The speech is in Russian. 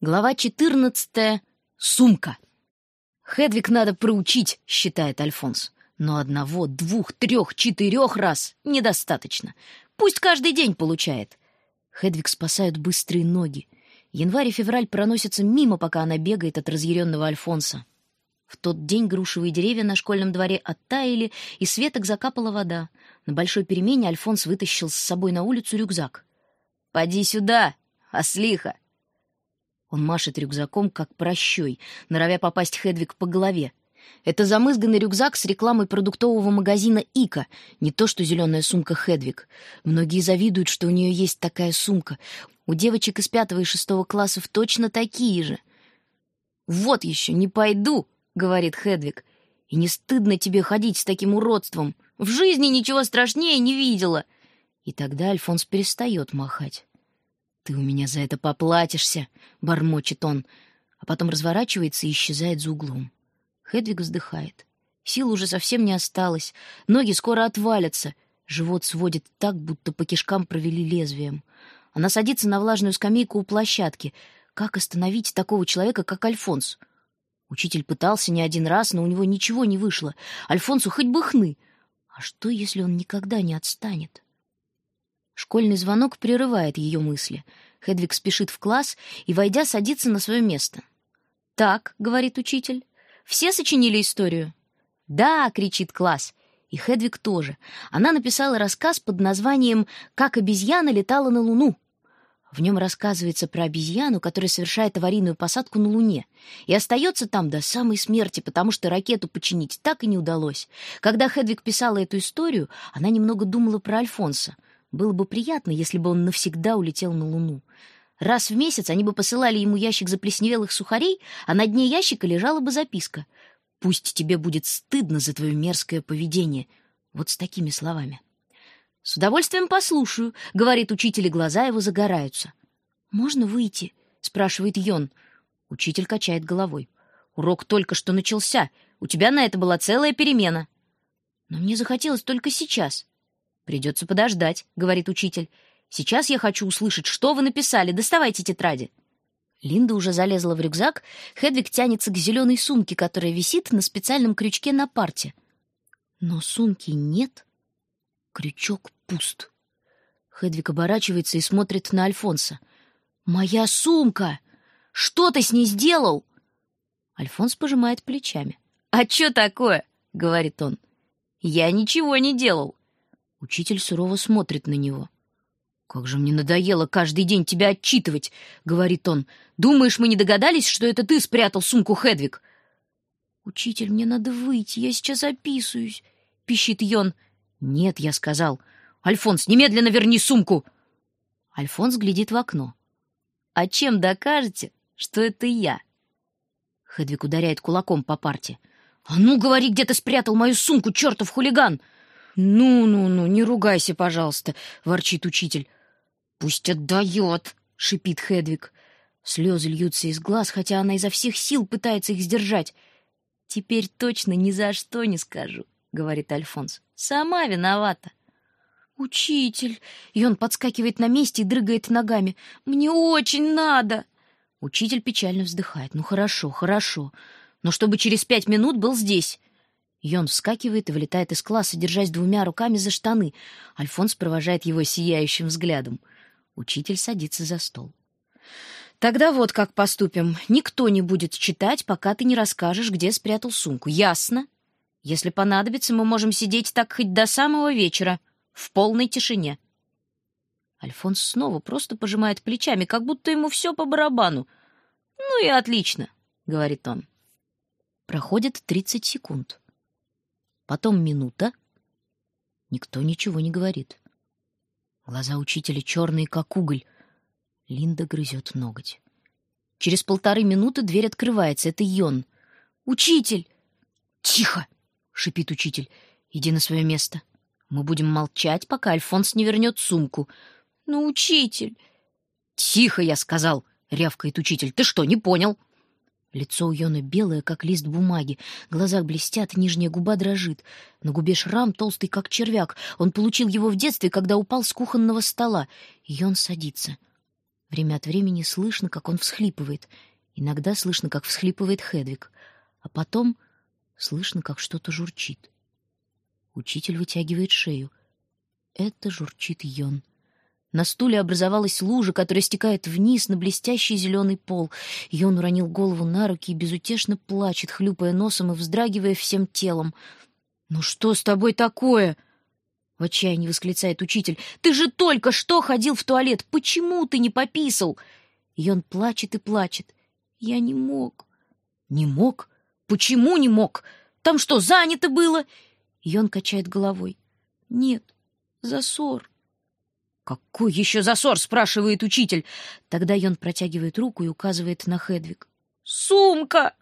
Глава 14. Сумка. Хедвиг надо проучить, считает Альфонс. Но одного, двух, трех, четырех раз недостаточно. Пусть каждый день получает. Хедвиг спасают быстрые ноги. Январь и февраль проносятся мимо, пока она бегает от разъяренного Альфонса. В тот день грушевые деревья на школьном дворе оттаяли, и светок закапала вода. На большой перемене Альфонс вытащил с собой на улицу рюкзак. «Поди сюда, ослиха!» Он машет рюкзаком, как прощой, норовя попасть Хедвиг по голове. Это замызганный рюкзак с рекламой продуктового магазина «Ика», не то что зеленая сумка Хедвиг. Многие завидуют, что у нее есть такая сумка. У девочек из пятого и шестого классов точно такие же. «Вот еще, не пойду», — говорит Хедвиг. «И не стыдно тебе ходить с таким уродством? В жизни ничего страшнее не видела». И тогда Альфонс перестает махать. «Ты у меня за это поплатишься», — бормочет он, а потом разворачивается и исчезает за углом. Хедвиг вздыхает. Сил уже совсем не осталось, ноги скоро отвалятся, живот сводит так, будто по кишкам провели лезвием. Она садится на влажную скамейку у площадки. Как остановить такого человека, как Альфонс? Учитель пытался не один раз, но у него ничего не вышло. Альфонсу хоть бы хны. А что, если он никогда не отстанет? Школьный звонок прерывает ее мысли. Хедвиг спешит в класс и, войдя, садится на свое место. «Так», — говорит учитель, — «все сочинили историю?» «Да», — кричит класс. И Хедвиг тоже. Она написала рассказ под названием «Как обезьяна летала на Луну». В нем рассказывается про обезьяну, которая совершает аварийную посадку на Луне и остается там до самой смерти, потому что ракету починить так и не удалось. Когда Хедвиг писала эту историю, она немного думала про Альфонса — было бы приятно, если бы он навсегда улетел на Луну. Раз в месяц они бы посылали ему ящик заплесневелых сухарей, а на дне ящика лежала бы записка. «Пусть тебе будет стыдно за твое мерзкое поведение». Вот с такими словами. «С удовольствием послушаю», — говорит учитель, и глаза его загораются. «Можно выйти?» — спрашивает Йон. Учитель качает головой. «Урок только что начался. У тебя на это была целая перемена». «Но мне захотелось только сейчас». «Придется подождать», — говорит учитель. «Сейчас я хочу услышать, что вы написали. Доставайте тетради». Линда уже залезла в рюкзак. Хедвиг тянется к зеленой сумке, которая висит на специальном крючке на парте. Но сумки нет. Крючок пуст. Хедвиг оборачивается и смотрит на Альфонса. «Моя сумка! Что ты с ней сделал?» Альфонс пожимает плечами. «А что такое?» — говорит он. «Я ничего не делал. Учитель сурово смотрит на него. «Как же мне надоело каждый день тебя отчитывать!» — говорит он. «Думаешь, мы не догадались, что это ты спрятал сумку Хедвиг?» «Учитель, мне надо выйти, я сейчас описываюсь», — пищит Йон. «Нет», — я сказал. «Альфонс, немедленно верни сумку!» Альфонс глядит в окно. «А чем докажете, что это я?» Хедвиг ударяет кулаком по парте. «А ну, говори, где ты спрятал мою сумку, чертов хулиган!» «Ну-ну-ну, не ругайся, пожалуйста», — ворчит учитель. «Пусть отдает», — шипит Хедвиг. Слезы льются из глаз, хотя она изо всех сил пытается их сдержать. «Теперь точно ни за что не скажу», — говорит Альфонс. «Сама виновата». «Учитель!» И он подскакивает на месте и дрыгает ногами. «Мне очень надо!» Учитель печально вздыхает. «Ну хорошо, хорошо. Но чтобы через пять минут был здесь. Йон вскакивает и вылетает из класса, держась двумя руками за штаны. Альфонс провожает его сияющим взглядом. Учитель садится за стол. «Тогда вот как поступим. Никто не будет читать, пока ты не расскажешь, где спрятал сумку. Ясно? Если понадобится, мы можем сидеть так хоть до самого вечера, в полной тишине». Альфонс снова просто пожимает плечами, как будто ему все по барабану. «Ну и отлично», — говорит он. Проходит тридцать секунд. Потом минута. Никто ничего не говорит. Глаза учителя черные, как уголь. Линда грызет ноготь. Через полторы минуты дверь открывается. Это Йон. «Учитель!» «Тихо!» — шипит учитель. «Иди на свое место. Мы будем молчать, пока Альфонс не вернет сумку». «Ну, учитель!» «Тихо, я сказал!» — рявкает учитель. «Ты что, не понял?» Лицо у Йоны белое, как лист бумаги, глаза блестят, нижняя губа дрожит. На губе шрам толстый, как червяк. Он получил его в детстве, когда упал с кухонного стола. Йон садится. Время от времени слышно, как он всхлипывает. Иногда слышно, как всхлипывает Хедвиг. А потом слышно, как что-то журчит. Учитель вытягивает шею. Это журчит Йон. На стуле образовалась лужа, которая стекает вниз на блестящий зеленый пол. Йон уронил голову на руки и безутешно плачет, хлюпая носом и вздрагивая всем телом. «Ну что с тобой такое?» В отчаянии восклицает учитель. «Ты же только что ходил в туалет! Почему ты не пописал?» И он плачет и плачет. «Я не мог». «Не мог? Почему не мог? Там что, занято было?» И он качает головой. «Нет, засор». «Какой еще засор?» — спрашивает учитель. Тогда Йон протягивает руку и указывает на Хедвиг. «Сумка!»